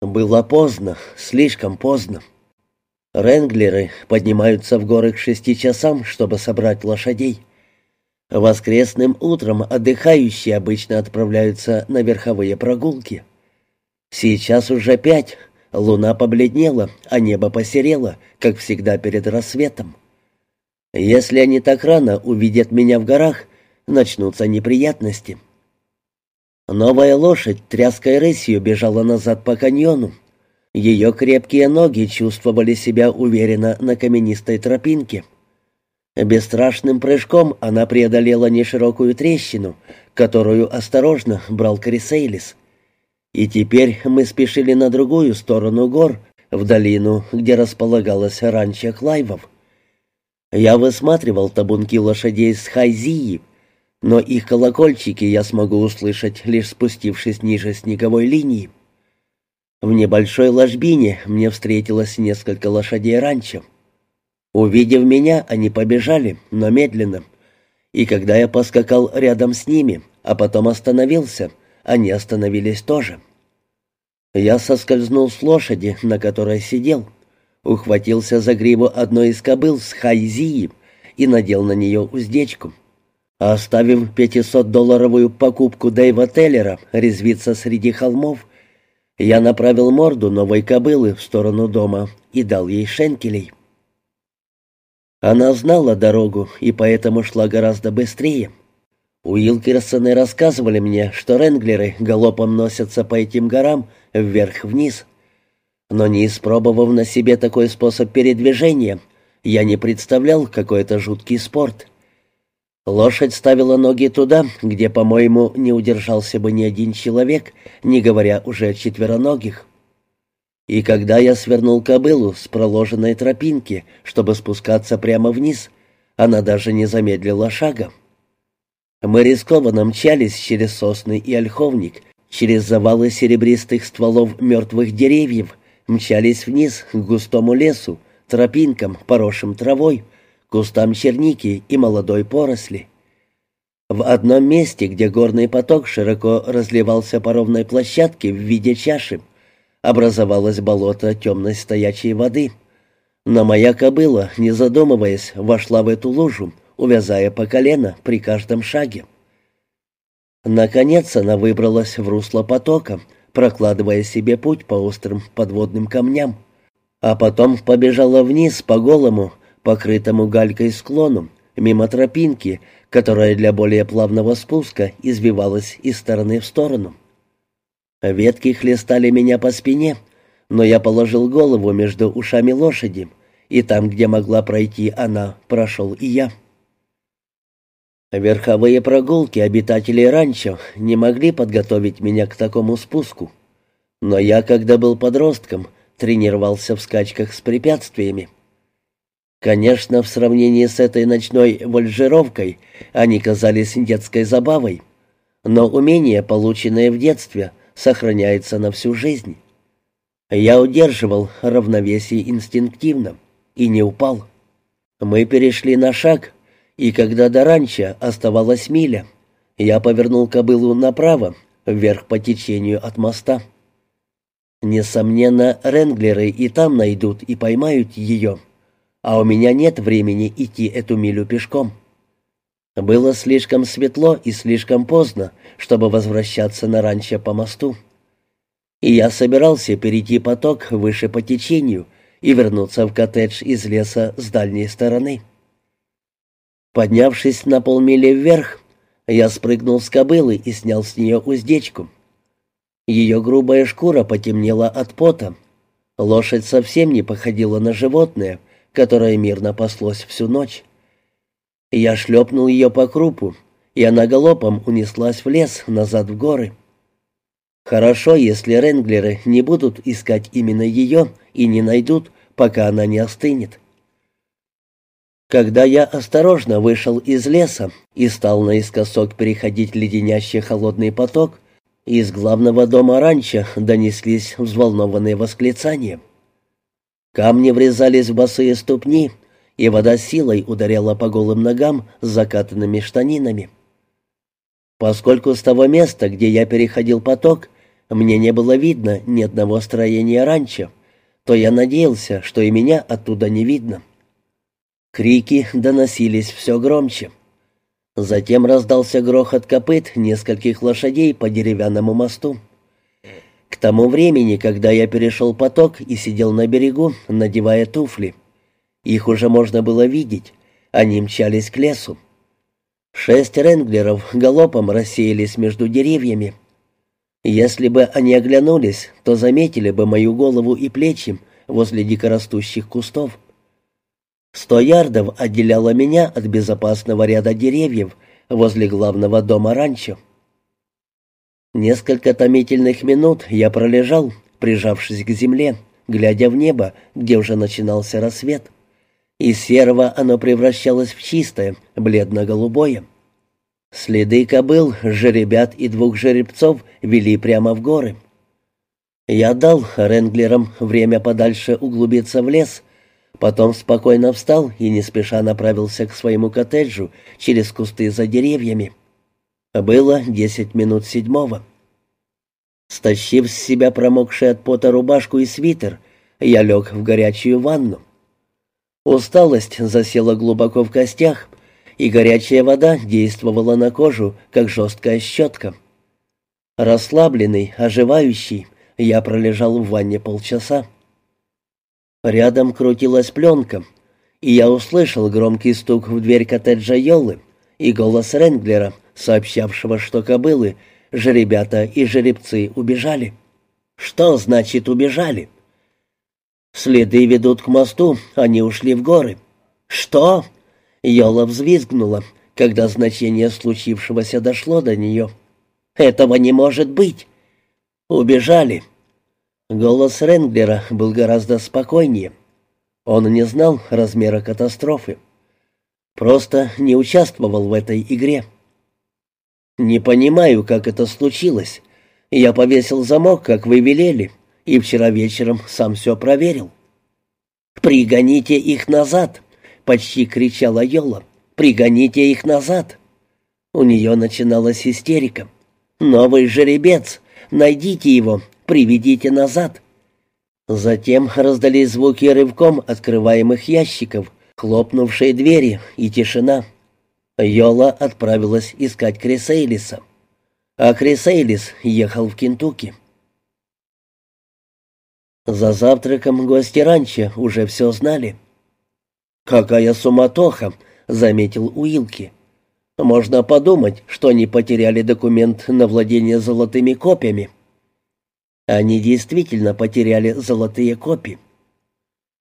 Было поздно, слишком поздно. Ренглеры поднимаются в горы к шести часам, чтобы собрать лошадей. Воскресным утром отдыхающие обычно отправляются на верховые прогулки. Сейчас уже пять, луна побледнела, а небо посерело, как всегда перед рассветом. Если они так рано увидят меня в горах, начнутся неприятности. Новая лошадь тряской рысью бежала назад по каньону. Ее крепкие ноги чувствовали себя уверенно на каменистой тропинке. Бесстрашным прыжком она преодолела неширокую трещину, которую осторожно брал Крисейлис. И теперь мы спешили на другую сторону гор, в долину, где располагалась ранчо Клайвов. Я высматривал табунки лошадей с Хайзии, но их колокольчики я смогу услышать, лишь спустившись ниже снеговой линии. В небольшой ложбине мне встретилось несколько лошадей ранчо. Увидев меня, они побежали, но медленно. И когда я поскакал рядом с ними, а потом остановился, они остановились тоже. Я соскользнул с лошади, на которой сидел, ухватился за гриву одной из кобыл с хайзии и надел на нее уздечку. Оставив 500-долларовую покупку Дэйва Теллера резвиться среди холмов, я направил морду новой кобылы в сторону дома и дал ей шенкелей. Она знала дорогу и поэтому шла гораздо быстрее. Уилкерсоны рассказывали мне, что ренглеры галопом носятся по этим горам вверх-вниз. Но не испробовав на себе такой способ передвижения, я не представлял, какой это жуткий спорт — Лошадь ставила ноги туда, где, по-моему, не удержался бы ни один человек, не говоря уже о четвероногих. И когда я свернул кобылу с проложенной тропинки, чтобы спускаться прямо вниз, она даже не замедлила шага. Мы рискованно мчались через сосны и ольховник, через завалы серебристых стволов мертвых деревьев, мчались вниз к густому лесу, тропинкам, поросшим травой, кустам черники и молодой поросли. В одном месте, где горный поток широко разливался по ровной площадке в виде чаши, образовалось болото темной стоячей воды. Но моя кобыла, не задумываясь, вошла в эту лужу, увязая по колено при каждом шаге. Наконец она выбралась в русло потока, прокладывая себе путь по острым подводным камням, а потом побежала вниз по голому, покрытому галькой склону, мимо тропинки, которая для более плавного спуска извивалась из стороны в сторону. Ветки хлестали меня по спине, но я положил голову между ушами лошади, и там, где могла пройти она, прошел и я. Верховые прогулки обитателей ранчо не могли подготовить меня к такому спуску, но я, когда был подростком, тренировался в скачках с препятствиями. Конечно, в сравнении с этой ночной вольжировкой они казались детской забавой, но умение, полученное в детстве, сохраняется на всю жизнь. Я удерживал равновесие инстинктивно и не упал. Мы перешли на шаг, и когда до ранчо оставалась миля, я повернул кобылу направо, вверх по течению от моста. Несомненно, ренглеры и там найдут и поймают ее а у меня нет времени идти эту милю пешком. Было слишком светло и слишком поздно, чтобы возвращаться на ранчо по мосту. И я собирался перейти поток выше по течению и вернуться в коттедж из леса с дальней стороны. Поднявшись на полмили вверх, я спрыгнул с кобылы и снял с нее уздечку. Ее грубая шкура потемнела от пота. Лошадь совсем не походила на животное, которое мирно паслось всю ночь. Я шлепнул ее по крупу, и она галопом унеслась в лес, назад в горы. Хорошо, если ренглеры не будут искать именно ее и не найдут, пока она не остынет. Когда я осторожно вышел из леса и стал наискосок переходить леденящий холодный поток, из главного дома ранчо донеслись взволнованные восклицания. Камни врезались в босые ступни, и вода силой ударяла по голым ногам с закатанными штанинами. Поскольку с того места, где я переходил поток, мне не было видно ни одного строения ранчо, то я надеялся, что и меня оттуда не видно. Крики доносились все громче. Затем раздался грохот копыт нескольких лошадей по деревянному мосту. К тому времени, когда я перешел поток и сидел на берегу, надевая туфли, их уже можно было видеть, они мчались к лесу. Шесть ренглеров галопом рассеялись между деревьями. Если бы они оглянулись, то заметили бы мою голову и плечи возле дикорастущих кустов. Сто ярдов отделяло меня от безопасного ряда деревьев возле главного дома ранчо. Несколько томительных минут я пролежал, прижавшись к земле, глядя в небо, где уже начинался рассвет. Из серого оно превращалось в чистое, бледно-голубое. Следы кобыл, жеребят и двух жеребцов вели прямо в горы. Я дал ренглерам время подальше углубиться в лес, потом спокойно встал и не спеша направился к своему коттеджу через кусты за деревьями. Было десять минут седьмого. Стащив с себя промокший от пота рубашку и свитер, я лег в горячую ванну. Усталость засела глубоко в костях, и горячая вода действовала на кожу, как жесткая щетка. Расслабленный, оживающий, я пролежал в ванне полчаса. Рядом крутилась пленка, и я услышал громкий стук в дверь коттеджа Йолы и голос Ренглера, сообщавшего, что кобылы, жеребята и жеребцы убежали. Что значит убежали? Следы ведут к мосту, они ушли в горы. Что? Йола взвизгнула, когда значение случившегося дошло до нее. Этого не может быть. Убежали. Голос Ренглера был гораздо спокойнее. Он не знал размера катастрофы. Просто не участвовал в этой игре. «Не понимаю, как это случилось. Я повесил замок, как вы велели, и вчера вечером сам все проверил». «Пригоните их назад!» — почти кричала Йола. «Пригоните их назад!» У нее начиналась истерика. «Новый жеребец! Найдите его! Приведите назад!» Затем раздались звуки рывком открываемых ящиков, хлопнувшие двери и тишина. Йола отправилась искать Крисейлиса, а Крисейлис ехал в Кентукки. За завтраком гости ранчо уже все знали. «Какая суматоха!» — заметил Уилки. «Можно подумать, что они потеряли документ на владение золотыми копьями». Они действительно потеряли золотые копии.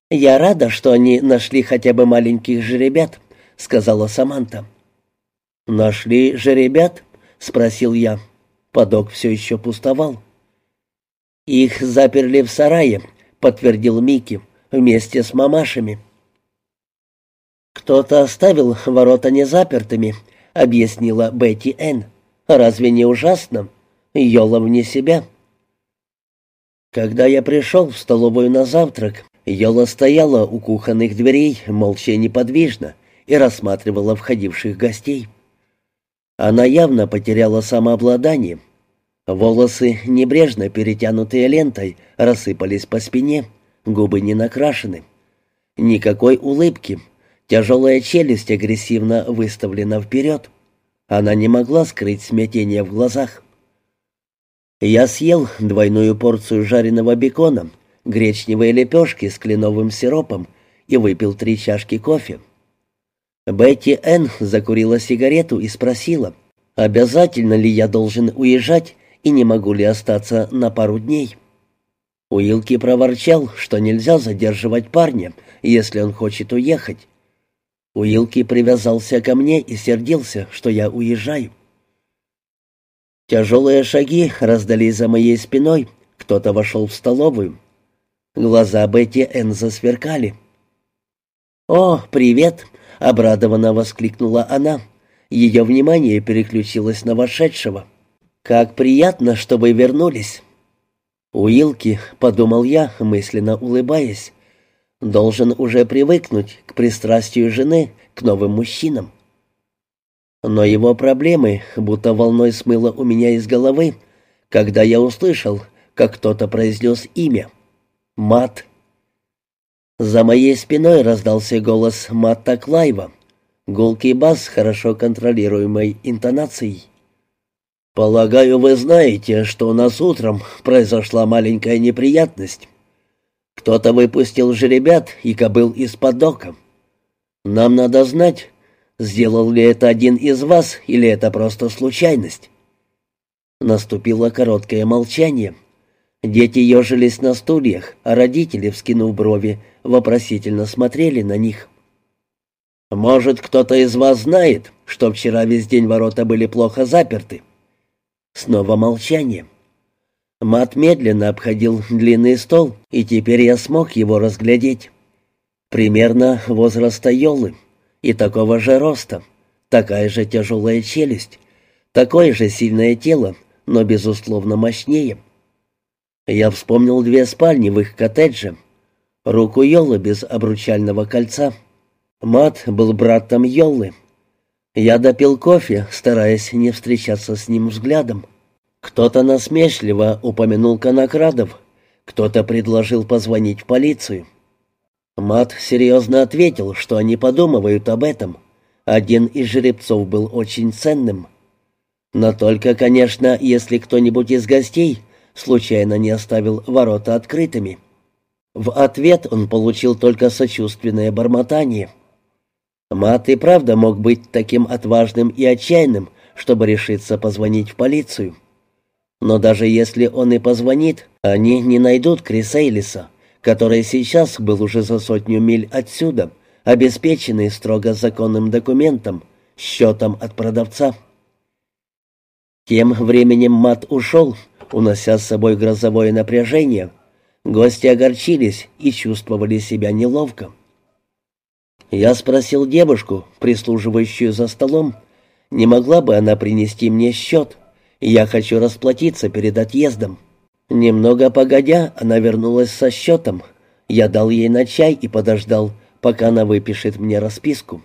«Я рада, что они нашли хотя бы маленьких жеребят», — сказала Саманта. «Нашли жеребят?» — спросил я. Подок все еще пустовал. «Их заперли в сарае», — подтвердил Микки, — «вместе с мамашами». «Кто-то оставил ворота незапертыми», — объяснила Бетти Энн. «Разве не ужасно? Йола вне себя». Когда я пришел в столовую на завтрак, Йола стояла у кухонных дверей, молча и неподвижно, и рассматривала входивших гостей. Она явно потеряла самообладание, Волосы, небрежно перетянутые лентой, рассыпались по спине, губы не накрашены. Никакой улыбки. Тяжелая челюсть агрессивно выставлена вперед. Она не могла скрыть смятение в глазах. Я съел двойную порцию жареного бекона, гречневые лепешки с кленовым сиропом и выпил три чашки кофе. Бетти Энн закурила сигарету и спросила, обязательно ли я должен уезжать и не могу ли остаться на пару дней. Уилки проворчал, что нельзя задерживать парня, если он хочет уехать. Уилки привязался ко мне и сердился, что я уезжаю. Тяжелые шаги раздались за моей спиной, кто-то вошел в столовую. Глаза Бетти Энн засверкали. «О, привет!» — обрадованно воскликнула она. Ее внимание переключилось на вошедшего. «Как приятно, что вы вернулись!» «Уилки», — подумал я, мысленно улыбаясь, — «должен уже привыкнуть к пристрастию жены к новым мужчинам». Но его проблемы будто волной смыло у меня из головы, когда я услышал, как кто-то произнес имя. Мат. За моей спиной раздался голос Матта Клайва, гулкий бас с хорошо контролируемой интонацией. «Полагаю, вы знаете, что у нас утром произошла маленькая неприятность. Кто-то выпустил жеребят и кобыл из-под дока. Нам надо знать, сделал ли это один из вас или это просто случайность». Наступило короткое молчание. Дети ежились на стульях, а родители, вскинув брови, вопросительно смотрели на них. «Может, кто-то из вас знает, что вчера весь день ворота были плохо заперты?» Снова молчание. Мат медленно обходил длинный стол, и теперь я смог его разглядеть. Примерно возраста Йолы и такого же роста, такая же тяжелая челюсть, такое же сильное тело, но, безусловно, мощнее. Я вспомнил две спальни в их коттедже, руку Йолы без обручального кольца. Мат был братом Йолы, я допил кофе, стараясь не встречаться с ним взглядом. Кто-то насмешливо упомянул Конокрадов, кто-то предложил позвонить в полицию. Мат серьезно ответил, что они подумывают об этом. Один из жеребцов был очень ценным. Но только, конечно, если кто-нибудь из гостей случайно не оставил ворота открытыми. В ответ он получил только сочувственное бормотание — Мат и правда мог быть таким отважным и отчаянным, чтобы решиться позвонить в полицию. Но даже если он и позвонит, они не найдут Криса Эйлиса, который сейчас был уже за сотню миль отсюда, обеспеченный строго законным документом, счетом от продавца. Тем временем Мат ушел, унося с собой грозовое напряжение. Гости огорчились и чувствовали себя неловко. Я спросил девушку, прислуживающую за столом, не могла бы она принести мне счет. Я хочу расплатиться перед отъездом. Немного погодя, она вернулась со счетом. Я дал ей на чай и подождал, пока она выпишет мне расписку.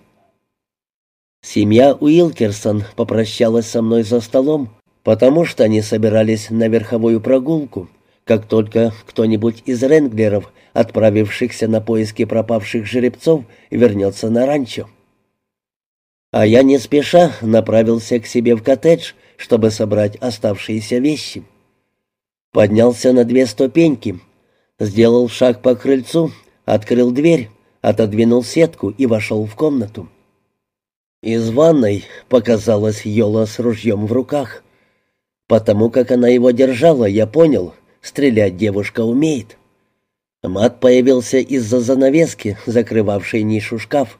Семья Уилкерсон попрощалась со мной за столом, потому что они собирались на верховую прогулку, как только кто-нибудь из ренглеров отправившихся на поиски пропавших жеребцов, вернется на ранчо. А я не спеша направился к себе в коттедж, чтобы собрать оставшиеся вещи. Поднялся на две ступеньки, сделал шаг по крыльцу, открыл дверь, отодвинул сетку и вошел в комнату. Из ванной показалась Йола с ружьем в руках. Потому как она его держала, я понял, стрелять девушка умеет. Мат появился из-за занавески, закрывавшей нишу шкаф.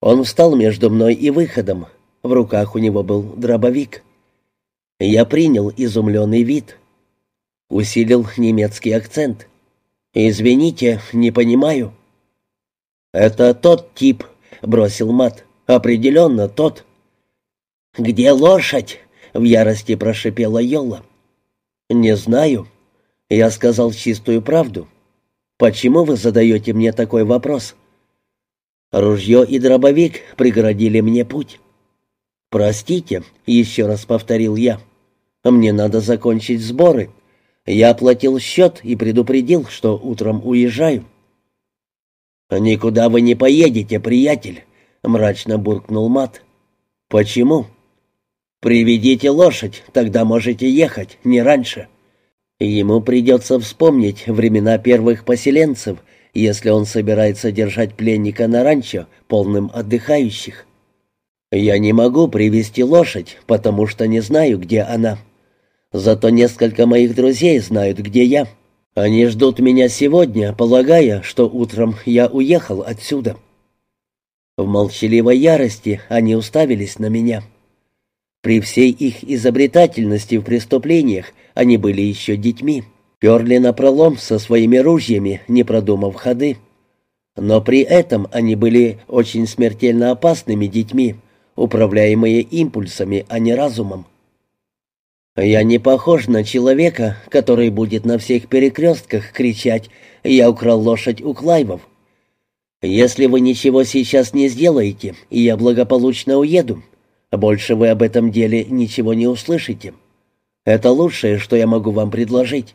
Он встал между мной и выходом. В руках у него был дробовик. Я принял изумленный вид. Усилил немецкий акцент. «Извините, не понимаю». «Это тот тип», — бросил Мат. «Определенно тот». «Где лошадь?» — в ярости прошипела Йола. «Не знаю». Я сказал чистую правду. Почему вы задаете мне такой вопрос? Ружье и дробовик преградили мне путь. Простите, еще раз повторил я. Мне надо закончить сборы. Я оплатил счет и предупредил, что утром уезжаю. «Никуда вы не поедете, приятель», — мрачно буркнул Мат. «Почему?» «Приведите лошадь, тогда можете ехать, не раньше». Ему придется вспомнить времена первых поселенцев, если он собирается держать пленника на ранчо, полным отдыхающих. Я не могу привести лошадь, потому что не знаю, где она. Зато несколько моих друзей знают, где я. Они ждут меня сегодня, полагая, что утром я уехал отсюда. В молчаливой ярости они уставились на меня. При всей их изобретательности в преступлениях они были еще детьми, перли напролом со своими ружьями, не продумав ходы. Но при этом они были очень смертельно опасными детьми, управляемые импульсами, а не разумом. Я не похож на человека, который будет на всех перекрестках кричать «Я украл лошадь у Клайвов». Если вы ничего сейчас не сделаете, я благополучно уеду, больше вы об этом деле ничего не услышите. Это лучшее, что я могу вам предложить.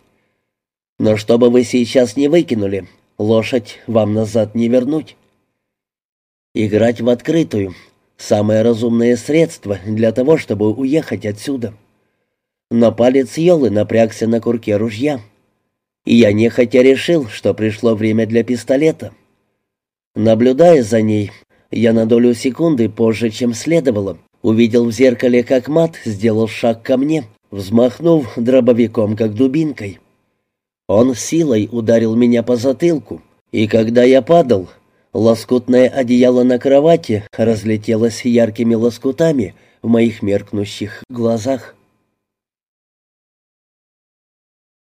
Но чтобы вы сейчас не выкинули, лошадь вам назад не вернуть. Играть в открытую — самое разумное средство для того, чтобы уехать отсюда. Но палец Йолы напрягся на курке ружья. И я нехотя решил, что пришло время для пистолета. Наблюдая за ней, я на долю секунды позже, чем следовало, увидел в зеркале, как мат сделал шаг ко мне, взмахнув дробовиком, как дубинкой. Он силой ударил меня по затылку, и когда я падал, лоскутное одеяло на кровати разлетелось яркими лоскутами в моих меркнущих глазах.